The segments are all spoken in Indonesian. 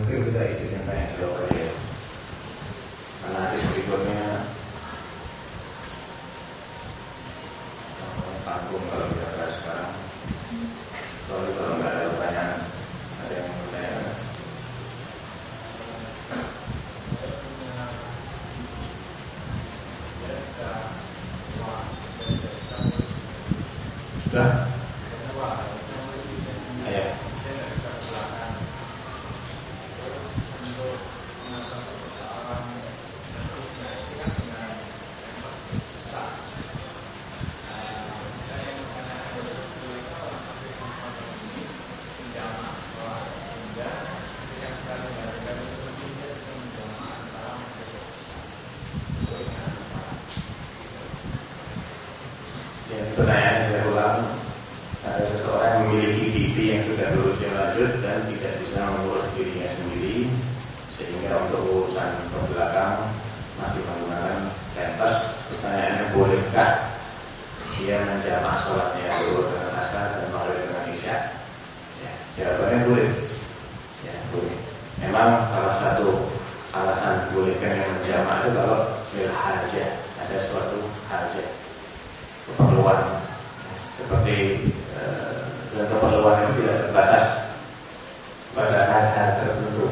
Mungkin bisa isinya tanya jawab aja. Karena hadis berikutnya tanggung kalau kita bahas sekarang. Soalnya kalau nggak ada pertanyaan, ada yang mau bertanya? Sudah? Ayo. Ya, pertanyaan yang saya ulang ada seseorang yang memiliki pipi yang sudah berusia lanjut dan tidak bisa mengurus dirinya sendiri sehingga untuk urusan ke belakang masih menggunakan pampers pertanyaannya bolehkah dia menjamak sholatnya zuhur dengan asar dan maghrib dengan isya ya, jawabannya boleh ya boleh memang salah satu alasan bolehkan yang menjamak itu kalau bil hajah ada suatu hajah keperluan seperti eh, dan keperluan itu tidak terbatas pada hal-hal tertentu.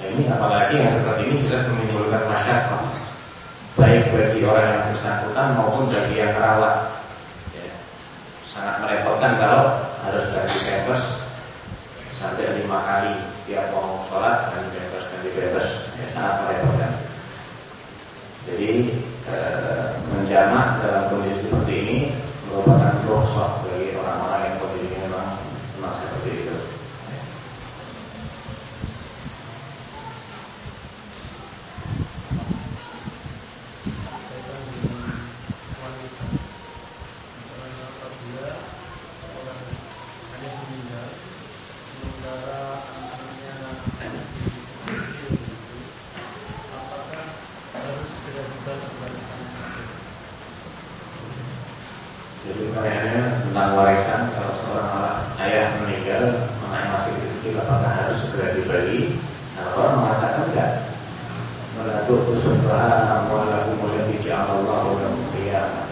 Nah, ini apalagi yang seperti ini jelas menimbulkan masyarakat baik bagi orang yang bersangkutan maupun bagi yang merawat. Ya, sangat merepotkan kalau harus ganti pampers sampai lima kali tiap mau sholat ganti pampers ganti pampers ya, sangat merepotkan. Jadi eh, menjamak dalam kondisi seperti ini merupakan rukhsah bagi orang-orang yang kondisinya memang memang seperti itu. Jadi pertanyaannya tentang warisan kalau seorang anak ayah meninggal, anaknya masih kecil-kecil, apakah harus segera dibagi? Nah, orang mengatakan enggak. Melakukan usaha amwalakum allati ja'alallahu lakum qiyamah.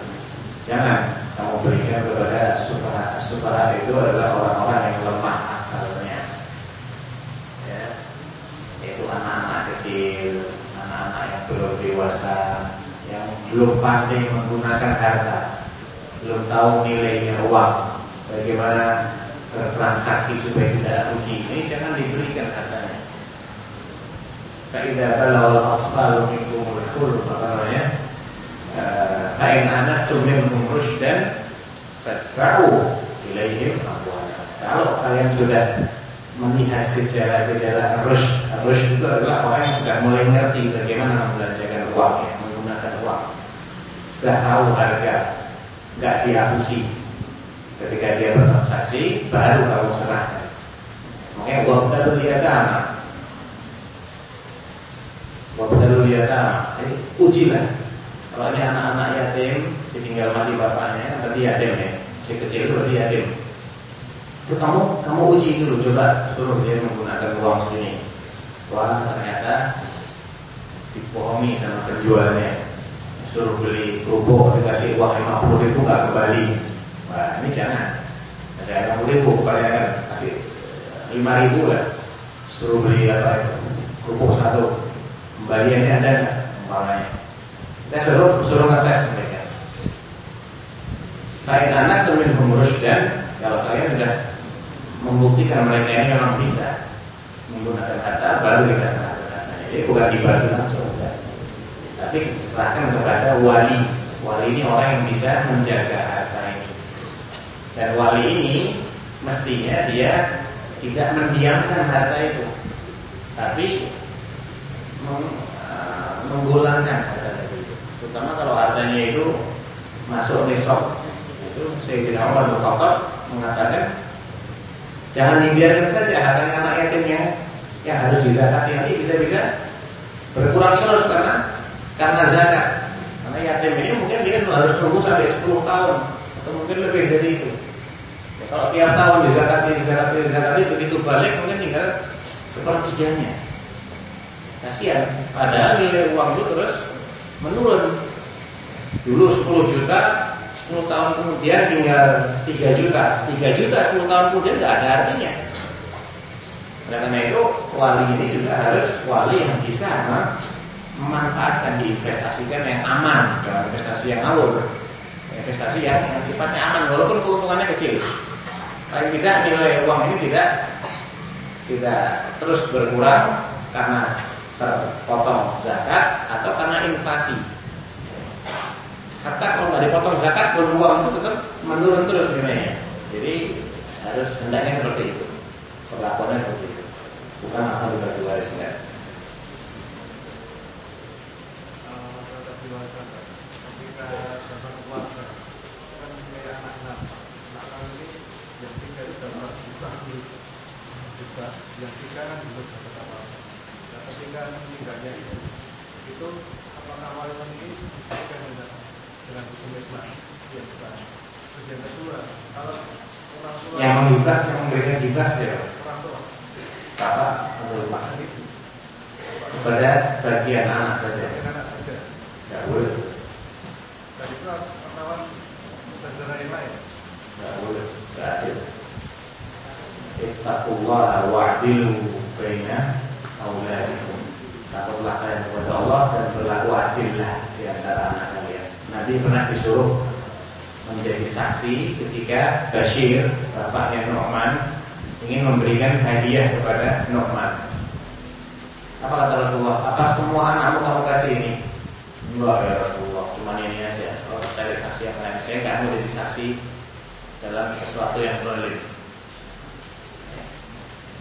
Jangan kamu berikan kepada supaya supaya itu adalah orang-orang yang lemah akalnya. Ya. Itu anak-anak kecil, anak-anak yang belum dewasa, yang belum pandai menggunakan harta belum tahu nilainya uang, bagaimana bertransaksi supaya tidak rugi. Ini jangan diberikan hartanya. Kaidah kalau afal minkumul apa namanya? Kain anas tumin mengurus dan tahu ilaihim amwalahum. Kalau kalian sudah melihat gejala-gejala rush, rush itu adalah orang yang sudah mulai ngerti bagaimana membelanjakan uang, ya, menggunakan uang. Sudah tahu harga, nggak dihapusi. Ketika dia bertransaksi baru kamu serahkan. Makanya uang baru dia baru dia anak jadi ujilah. Kalau ini anak-anak yatim ditinggal mati bapaknya berarti yatim ya. Masih kecil berarti yatim. Itu kamu kamu uji dulu. Coba suruh dia menggunakan uang segini. Wah ternyata dibohongi sama penjualnya suruh beli kerupuk dikasih uang lima puluh ribu nggak kembali. Wah ini jangan. Saya lima puluh ribu kalian kasih lima ribu lah. Suruh beli apa kerupuk satu. Kembaliannya ada nggak umpamanya? Kita suruh suruh ngetes mereka. Kain anas temin pengurus dan kalau kalian sudah membuktikan mereka ini memang bisa menggunakan kata baru serahkan katanya jadi bukan langsung tapi serahkan kepada wali. Wali ini orang yang bisa menjaga harta ini. Dan wali ini mestinya dia tidak mendiamkan harta itu, tapi uh, menggulangkan harta itu. Terutama kalau hartanya itu masuk nisab. Itu Sayyidina Umar bin mengatakan jangan dibiarkan saja hartanya anak yatim yang yang harus dizakati nanti bisa-bisa berkurang terus karena karena zakat. Karena yatim ini mungkin dia harus tunggu sampai 10 tahun atau mungkin lebih dari itu. Ya, kalau tiap tahun dizakati, dizakati, dizakati begitu balik mungkin tinggal 10 sepertiganya. Kasihan. Padahal nilai uang itu terus menurun. Dulu 10 juta, 10 tahun kemudian tinggal 3 juta. 3 juta 10 tahun kemudian nggak ada artinya. Karena itu wali ini juga harus wali yang bisa memanfaatkan diinvestasikan yang aman, dalam investasi yang ngawur, investasi yang, yang sifatnya aman walaupun keuntungannya kecil. Paling tidak nilai uang ini tidak tidak terus berkurang karena terpotong zakat atau karena inflasi. Hatta kalau nggak dipotong zakat uang itu tetap menurun terus nilainya. Jadi harus hendaknya seperti itu. Perlakuannya seperti itu. Bukan akan dibagi waris enggak. yang tiga kan juga dapat apa nah ketika meninggalnya itu itu apakah warisan ini disesuaikan dengan dengan hukum Islam ya bukan terus yang kedua kalau orang tua yang menghibah yang hibah ya. Bapak itu kepada sebagian anak saja. Tidak boleh. Dan itu harus melawan saudara yang lain. Tidak boleh. Tidak adil. Ittaqullah wa'dilu baina auladikum Takutlah kalian kepada Allah dan berlaku adillah di antara anak kalian. Nabi pernah disuruh menjadi saksi ketika Bashir, bapaknya Nu'man ingin memberikan hadiah kepada Nu'man apa kata Rasulullah? Apa semua anakmu kamu kasih ini? Enggak ya Rasulullah, cuma ini aja. Kalau cari saksi yang lain, saya nggak mau jadi saksi dalam sesuatu yang boleh.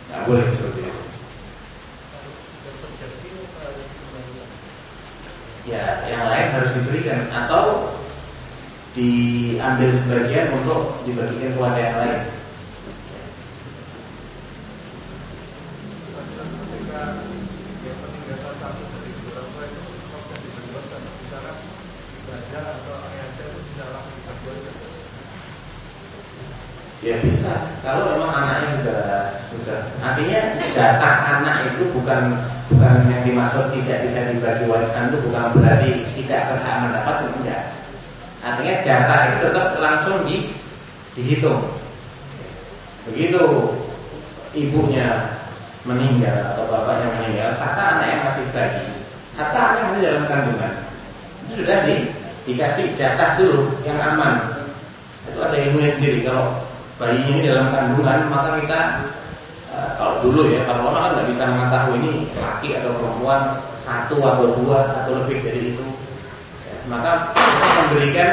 Nggak boleh seperti itu. Ya, yang lain harus diberikan atau diambil sebagian untuk dibagikan kepada yang lain. ketika dia meninggal salah satu dari kedua orang tua itu kok bisa dibagi warisan misalkan belajar atau ayah itu bisa langsung dibagi warisan Ya bisa. Kalau memang anaknya sudah sudah artinya jatah anak itu bukan bukan yang dimaksud tidak bisa dibagi warisan itu bukan berarti tidak berhak mendapat tidak. Artinya jatah itu tetap langsung di, dihitung. Begitu ibunya meninggal atau bapaknya meninggal, kata anak yang masih bayi, kata anak yang masih dalam kandungan, itu sudah di, dikasih jatah dulu yang aman. Itu ada ilmunya sendiri. Kalau bayinya ini dalam kandungan, maka kita e, kalau dulu ya, kalau orang kan nggak bisa mengetahui ini laki atau perempuan satu atau dua atau lebih dari itu, ya, maka kita memberikan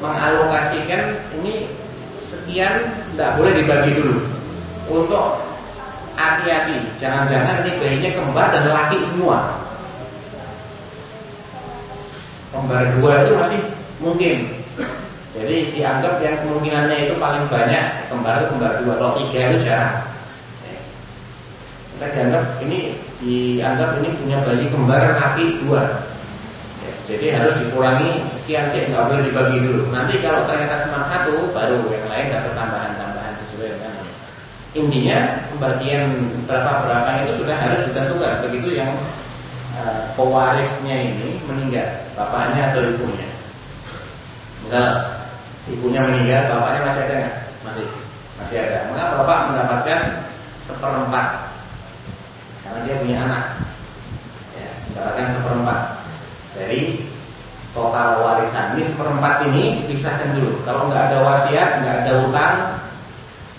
mengalokasikan ini sekian tidak boleh dibagi dulu untuk hati-hati, jangan-jangan ini bayinya kembar dan laki semua. Kembar dua itu masih mungkin. Jadi dianggap yang kemungkinannya itu paling banyak kembar kembar dua, kalau tiga itu jarang. Kita dianggap ini dianggap ini punya bayi kembar laki dua. Ya, jadi harus dikurangi sekian cek nggak boleh dibagi dulu. Nanti kalau ternyata cuma satu, baru yang lain dapat tambahan-tambahan sesuai dengan intinya pembagian berapa berapa itu sudah harus ditentukan begitu yang uh, pewarisnya ini meninggal bapaknya atau ibunya misal ibunya meninggal bapaknya masih ada nggak? Masih. Masih ada. Maka bapak mendapatkan seperempat. Karena dia punya anak. Ya, mendapatkan seperempat. Dari total warisan ini seperempat ini dipisahkan dulu. Kalau nggak ada wasiat nggak ada utang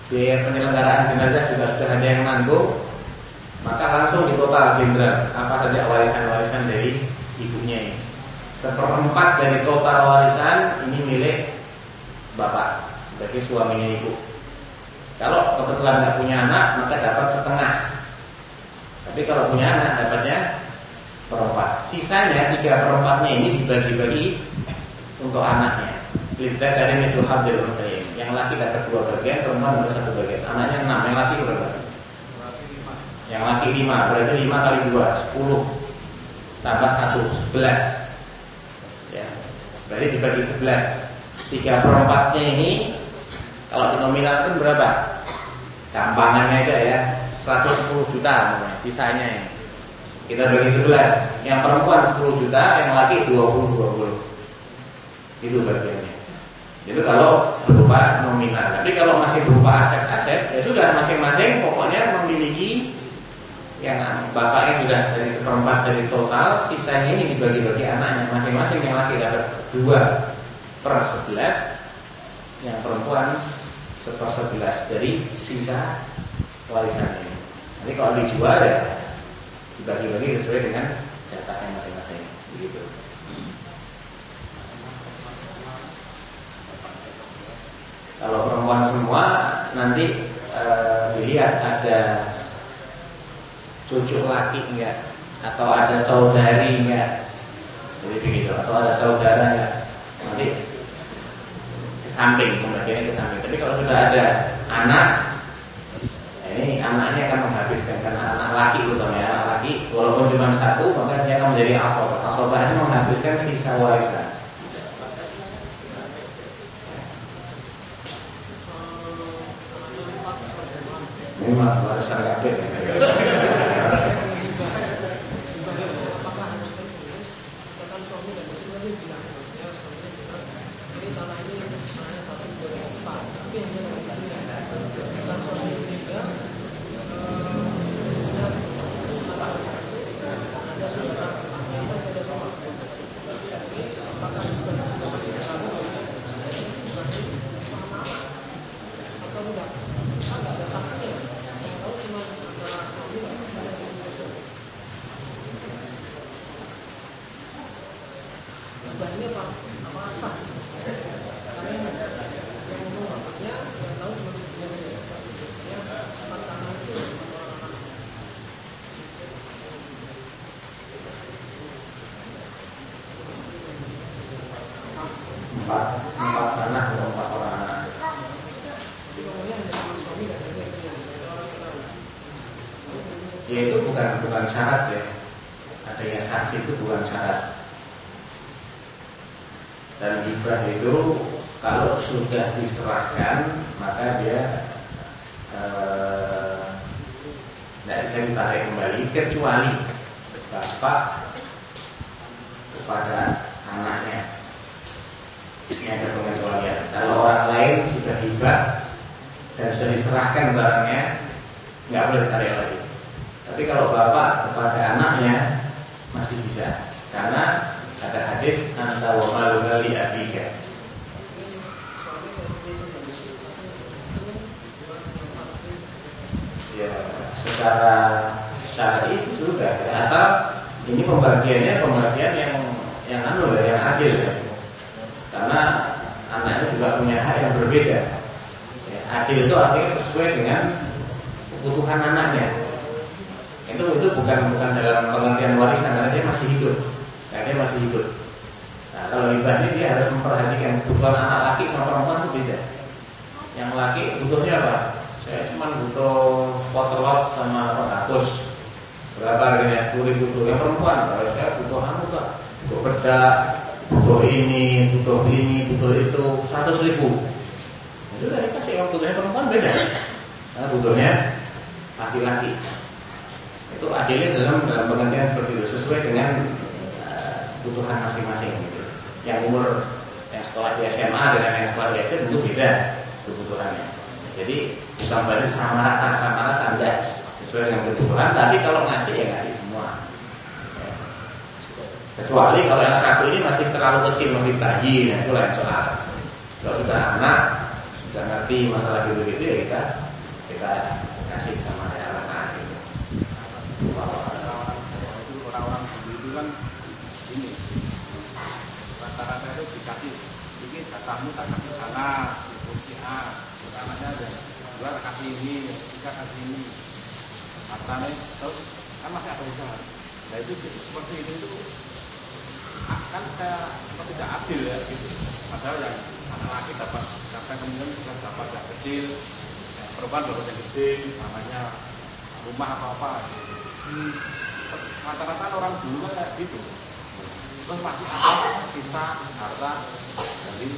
biaya penyelenggaraan jenazah juga sudah ada yang nanggung maka langsung di total jenderal apa saja warisan-warisan dari ibunya ini. Seperempat dari total warisan ini milik bapak sebagai suaminya ibu. Kalau kebetulan nggak punya anak maka dapat setengah. Tapi kalau punya anak dapatnya seperempat. Sisanya tiga perempatnya ini dibagi-bagi untuk anaknya. Lidah dari itu hadir Yang laki dapat dua bagian, perempuan dapat satu bagian. Anaknya enam, yang laki berapa? Yang laki lima, berarti lima kali dua, sepuluh. Tambah satu, sebelas. Ya. Berarti dibagi sebelas tiga perempatnya ini kalau dinominalkan berapa? Gampangannya aja ya 110 juta sisanya ya. Kita bagi 11 Yang perempuan 10 juta, yang laki 20-20 Itu bagiannya. Itu kalau berupa nominal. Tapi kalau masih berupa aset-aset Ya sudah masing-masing pokoknya memiliki yang bapaknya sudah dari seperempat dari total, sisanya ini dibagi-bagi anaknya. Masing-masing yang laki dapat dua per yang perempuan seper sebelas dari sisa warisan ini. Nanti kalau dijual ya dibagi-bagi sesuai dengan jatahnya masing-masing. Begitu. Kalau perempuan semua nanti e, dilihat ada cucu laki enggak atau ada saudari enggak. Jadi begitu atau ada saudara enggak samping, pembagiannya ke samping. Tapi kalau sudah ada anak, ya ini anaknya akan menghabiskan karena anak laki utamanya anak laki walaupun cuma satu maka dia akan menjadi asal asal itu menghabiskan sisa warisan. Memang warisan kafir. tidak bisa ditarik kembali kecuali bapak kepada anaknya. Yang ada pengecualian ya. kalau orang lain sudah hibah dan sudah diserahkan barangnya nggak boleh ditarik lagi. Tapi kalau bapak kepada anaknya masih bisa. Karena ada hadis antawamalu gali abika secara syar'i sudah ya, asal ini pembagiannya pembagian yang yang anu yang adil ya. Karena anaknya juga punya hak yang berbeda. Ya, adil itu artinya sesuai dengan kebutuhan anaknya. Itu itu bukan bukan dalam pengertian waris karena dia masih hidup. Karena dia masih hidup. Nah, kalau ibadah dia harus memperhatikan kebutuhan anak laki sama perempuan itu beda. Yang laki butuhnya apa? Saya cuma butuh kotorot sama penghatus berapa harganya? Dua ribu tuh yang perempuan kalau saya butuh anu kak butuh bedak butuh ini butuh ini butuh itu. Seratus ribu. Ya itu dari kasih. Yang butuhnya perempuan beda. Karena butuhnya laki-laki. Itu adilnya dalam dalam pengertian seperti itu. Sesuai dengan eh, kebutuhan masing-masing gitu. yang umur yang sekolah di SMA dengan yang sekolah di SD tentu beda kebutuhannya. Jadi gambarnya sama rata sama rata saja sesuai dengan kebutuhan tapi kalau ngasih ya ngasih semua. Kecuali kalau yang satu ini masih terlalu kecil masih bayi nah itu lain soal. Kalau sudah anak sudah ngerti masalah gitu gitu ya kita kita kasih sama yang anak itu orang-orang itu kan ini rata-rata itu dikasih. Ini katamu tak ke sana di kursi A utamanya ada jual kasih ini kita kasih ini hartanya terus kan masih ada usaha. Nah itu seperti itu itu akan saya tidak adil ya gitu. Padahal yang anak laki dapat kata kemudian juga dapat yang kecil. Yang perempuan dapat yang gede namanya rumah apa apa gitu. hmm. rata-rata orang dulu kan kayak gitu. Terus pasti ada sisa harta dari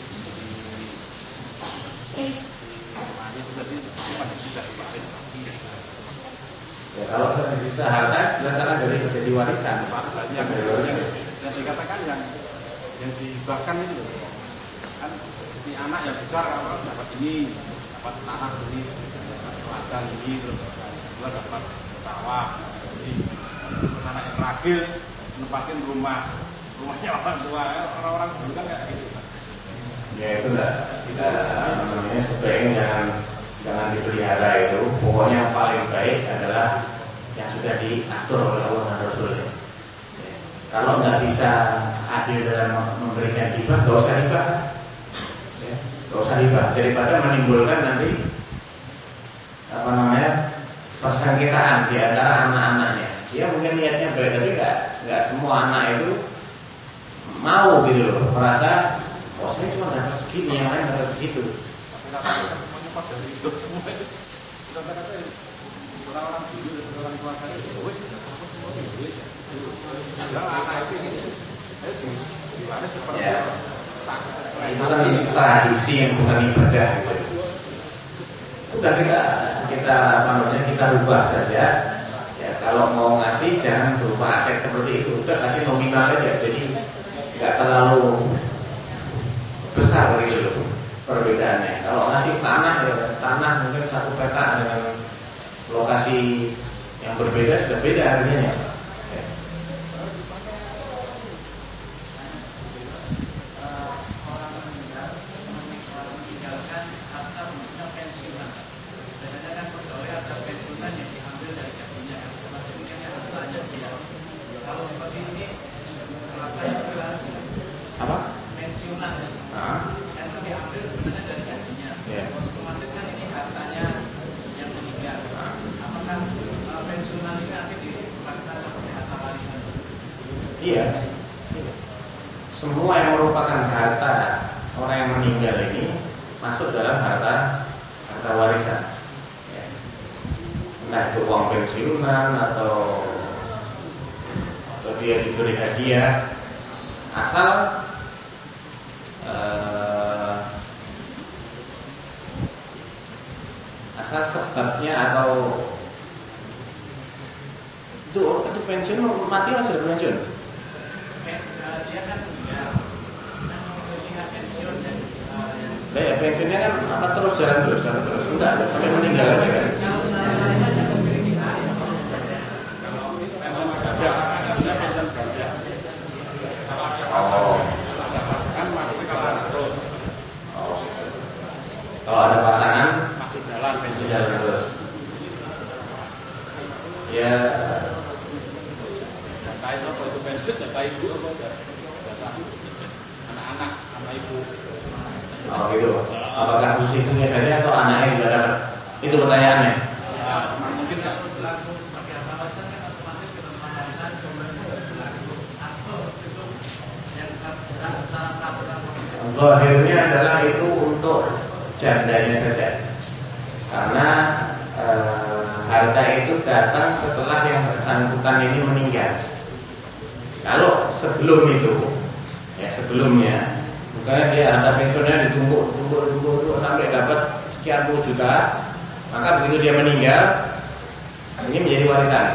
Ya, kalau tersisa harta, berdasarkan dari menjadi warisan. Yang, yang, yang dikatakan yang yang dibahkan itu kan si anak yang besar ah, kalau dapat ini dapat tanah sini dapat ladang ini terus dua dapat sawah jadi anak yang terakhir menempatin rumah. Rumahnya orang tua. Orang-orang juga kayak gitu. Ya itu lah kita namanya sebaiknya jangan dipelihara itu. Pokoknya yang paling baik adalah yang sudah diatur oleh Allah dan Rasulnya. Ya. kalau nggak bisa adil dalam memberikan hibah nggak usah hibah. Ya, usah hibah. Daripada menimbulkan nanti apa namanya persengketaan di antara anak-anaknya. Dia mungkin niatnya baik tapi nggak nggak semua anak itu mau gitu loh merasa oh saya cuma dapat segini yang lain dapat segitu mengupas dari hidup semua itu kata-kata orang-orang dulu dan orang saya itu wes aku semua wes ya anak itu ini itu gimana ya. itu kan tradisi yang bukan ibadah udah kita kita namanya kita rubah saja ya kalau mau ngasih jangan berupa aset seperti itu udah kasih nominal aja jadi nggak terlalu besar gitu loh perbedaannya. Kalau ngasih tanah ya tanah mungkin satu peta dengan lokasi yang berbeda sudah beda harganya. Ya. Apa? pensiunan Ah, kan itu diambil sebenarnya dari gajinya ya. otomatis kan ini hartanya yang meninggal apakah uh, pensiunan ini nanti dilakukan seperti harta warisan Iya. Semua yang merupakan harta orang yang meninggal ini masuk dalam harta harta warisan. Ya. Entah itu uang pensiunan atau atau dia diberi hadiah asal eh, asal sebabnya atau itu itu pensiun mati atau sudah pensiun? Dia kan meninggal pensiun dan uh, yang Nah, ya, pensiunnya kan apa terus jalan terus jalan terus enggak sampai meninggal aja kan? kalau secara warisan yang memiliki hak memang ada ada pensiun ganda kalau ada pasangan Oh. kalau ada pasangan masih jalan terus Oh. Kalau ada pasangan masih jalan pensiun jalan terus. Ya, data itu apa itu data ibu apa data anak-anak sama ibu oh gitu. Apakah khusus ibunya saja atau anaknya juga dapat? Itu pertanyaannya. ya mungkin kalau berlaku sebagai warisan kan otomatis ketentuan warisan berlaku atau cukup yang berat secara peraturan positif Zahirnya adalah itu untuk jandanya saja. Karena eh, harta itu datang setelah yang bersangkutan ini meninggal. Sebelum itu, ya sebelumnya, bukannya dia harta pensiunnya ditumbuk, ditumbuk, ditumbuk, ditumbuk sampai dapat sekian puluh juta, maka begitu dia meninggal, ini menjadi warisan.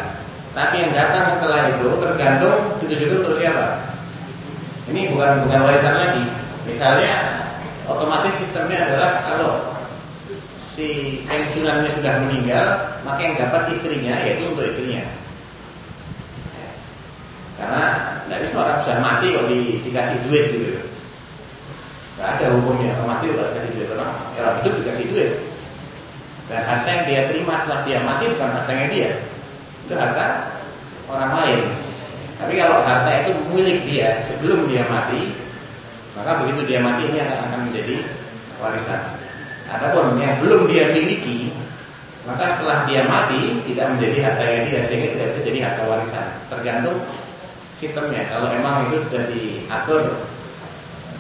Tapi yang datang setelah itu tergantung ditujukan untuk siapa. Ini bukan bukan warisan lagi. Misalnya otomatis sistemnya adalah kalau si pensiunannya sudah meninggal, maka yang dapat istrinya yaitu untuk istrinya. Ya. Karena nggak bisa orang sudah mati kok di, dikasih duit gitu. Nggak ada hukumnya orang mati kok dikasih duit orang orang hidup dikasih duit. Dan harta yang dia terima setelah dia mati bukan hartanya dia, itu harta orang lain. Tapi kalau harta itu milik dia sebelum dia mati, maka begitu dia mati ini akan menjadi warisan. Adapun yang belum dia miliki, maka setelah dia mati tidak menjadi hartanya dia sehingga tidak bisa jadi harta warisan. Tergantung sistemnya. Kalau emang itu sudah diatur,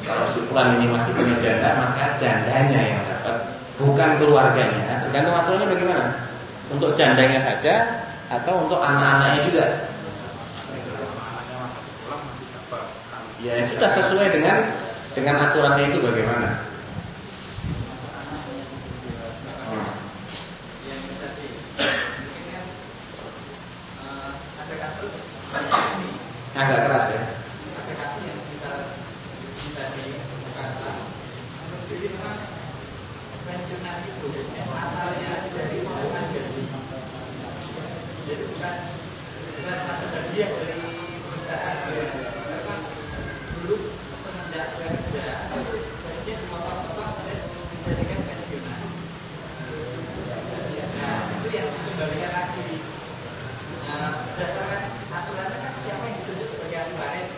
kalau si ini masih punya janda, maka jandanya yang dapat, bukan keluarganya. Tergantung aturannya bagaimana. Untuk jandanya saja atau untuk anak-anaknya juga. Ya sudah sesuai dengan dengan aturannya itu bagaimana. Hmm. yang tadi terus ini Agak keras ya. aplikasi yang bisa bisa dikemukakan jadi memang pensiunan itu asalnya dari potongan gaji jadi bukan bukan semata bagian dari perusahaan karena dulu semenjak bekerja gajinya dipotong-potong dan dijadikan pensiunan nah itu yang dikembalikan lagi Nah, berdasarkan aturannya kan siapa yang ditunjuk sebagai ahli waris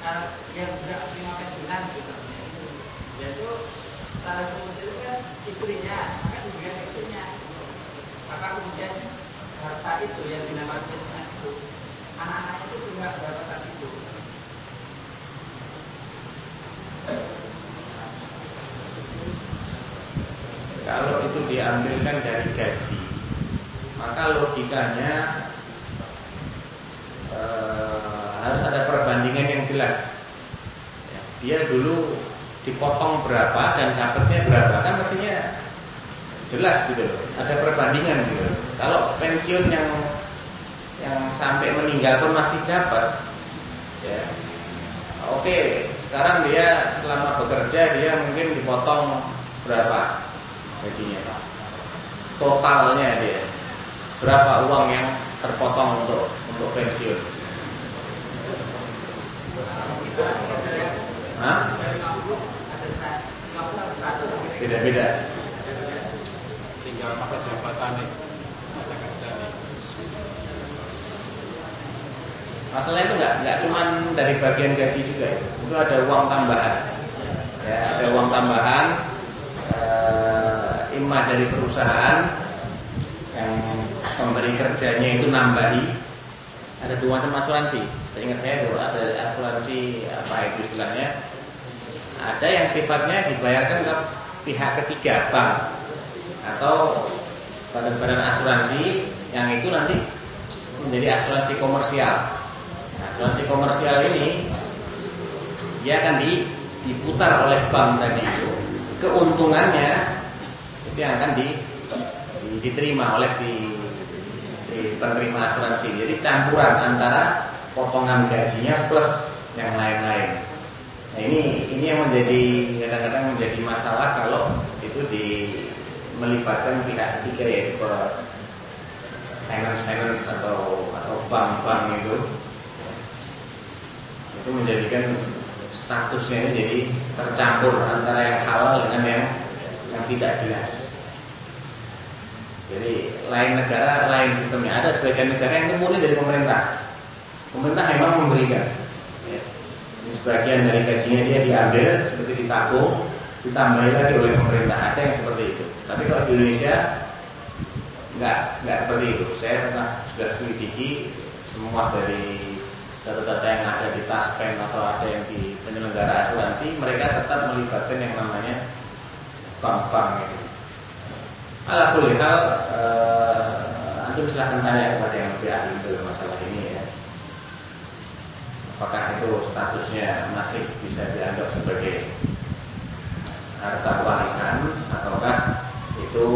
Nah, yang berhak terima pensiunan gitu yaitu salah satu itu kan istrinya maka diberikan istrinya maka kemudian harta itu yang dinamakan pensiunan itu Kalau itu diambilkan dari gaji, maka logikanya eh, harus ada perbandingan yang jelas. Dia dulu dipotong berapa dan dapatnya berapa kan mestinya jelas gitu. Ada perbandingan gitu. Kalau pensiun yang sampai meninggal pun masih dapat, ya Oke, sekarang dia selama bekerja dia mungkin dipotong berapa gajinya Pak? Totalnya dia berapa uang yang terpotong untuk untuk pensiun? Hah? Beda-beda. tinggal masa jabatan nih masa kerja nih Masalahnya itu nggak nggak cuman dari bagian gaji juga ya. Itu ada uang tambahan. Ya, ada uang tambahan eh, imah dari perusahaan yang pemberi kerjanya itu nambahi. Ada dua macam asuransi. Seingat saya itu ada asuransi apa itu istilahnya. Ada yang sifatnya dibayarkan ke pihak ketiga bank atau badan-badan asuransi yang itu nanti menjadi asuransi komersial. Asuransi komersial ini dia akan di, diputar oleh bank tadi itu. Keuntungannya itu yang akan di, di- diterima oleh si si penerima asuransi. Jadi campuran antara potongan gajinya plus yang lain-lain. Nah, ini ini yang menjadi kadang-kadang menjadi masalah kalau itu di melibatkan pihak ketiga yaitu finance finance atau atau bank-bank itu itu menjadikan statusnya ini jadi tercampur antara yang halal dengan yang yang tidak jelas. Jadi lain negara lain sistemnya. Ada sebagian negara yang murni dari pemerintah. Pemerintah memang memberikan. Ya. Ini sebagian dari gajinya dia diambil seperti ditabung, ditambahi lagi oleh pemerintah. Ada yang seperti itu. Tapi kalau di Indonesia nggak nggak seperti itu. Saya pernah sudah selidiki semua dari data-data yang ada di Taspen atau ada yang di penyelenggara asuransi, mereka tetap melibatkan yang namanya bank-bank itu. Ala kulli hal, eh, antum silahkan tanya kepada yang lebih ahli dalam masalah ini ya. Apakah itu statusnya masih bisa dianggap sebagai harta warisan ataukah itu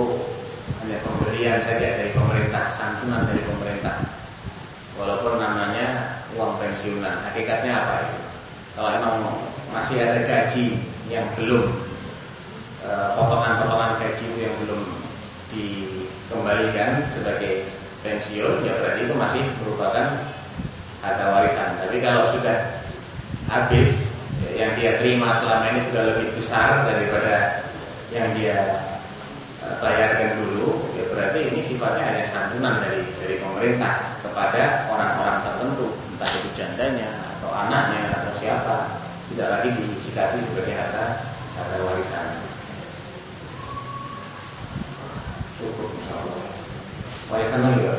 hanya pemberian saja dari pemerintah, santunan dari pemerintah. Walaupun namanya uang pensiunan, hakikatnya apa itu? Kalau emang masih ada gaji yang belum eh, potongan-potongan gaji yang belum dikembalikan sebagai pensiun, ya berarti itu masih merupakan harta warisan. Tapi kalau sudah habis, ya, yang dia terima selama ini sudah lebih besar daripada yang dia eh, bayarkan dulu, ya berarti ini sifatnya hanya santunan dari dari pemerintah kepada orang-orang jandanya atau anaknya atau siapa, tidak lagi disikapi sebagai harta harta warisan. Cukup insya Allah. Warisan lagi ya?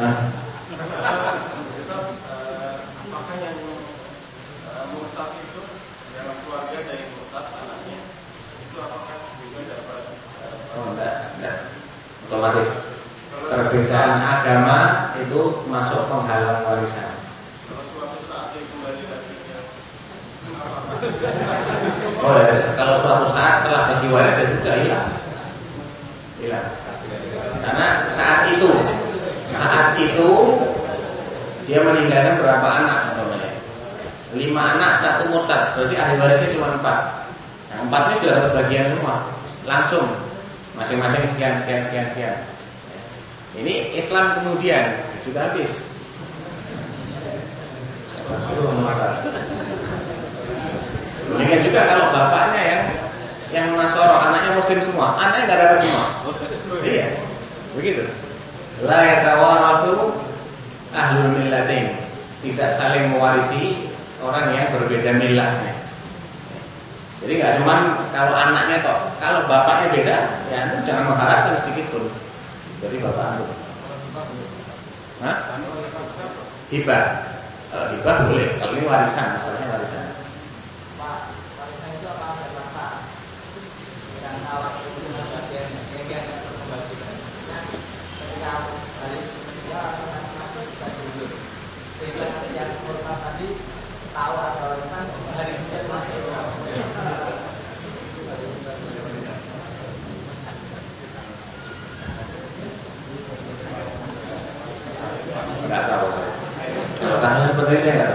Nah. Otomatis perbedaan agama itu masuk penghalang warisan. kalau suatu saat dia kembali lagi ke apakah Oh, ya, kalau suatu saat setelah bagi waris ya juga hilang. Hilang. Karena saat itu, saat itu dia meninggalkan berapa anak lima anak satu murtad. Berarti ahli warisnya cuma empat. Yang empat ini sudah dapat bagian semua. Langsung. Masing-masing sekian sekian sekian sekian. Ini Islam kemudian sudah habis Demikian juga kalau bapaknya yang yang nasoro, anaknya muslim semua, anaknya nggak dapat semua. Iya, begitu. La yatawarathu ahlul millatain. Tidak saling mewarisi orang yang berbeda milahnya. Jadi nggak cuma kalau anaknya toh, kalau bapaknya beda, ya anda jangan mengharapkan sedikit pun. Jadi bapak. Hah? Hibah. Hibah boleh. Kalau ini warisan, masalahnya warisan. Pak, warisan itu apa ada rasa? Dan awal itu bagian bagian pembagian. Nah, ketika balik dia akan masuk bisa dulu. Yang murtad tadi tahu ada warisan sehari kemudian masuk semua. Enggak tahu saya. Tanya seperti saya nggak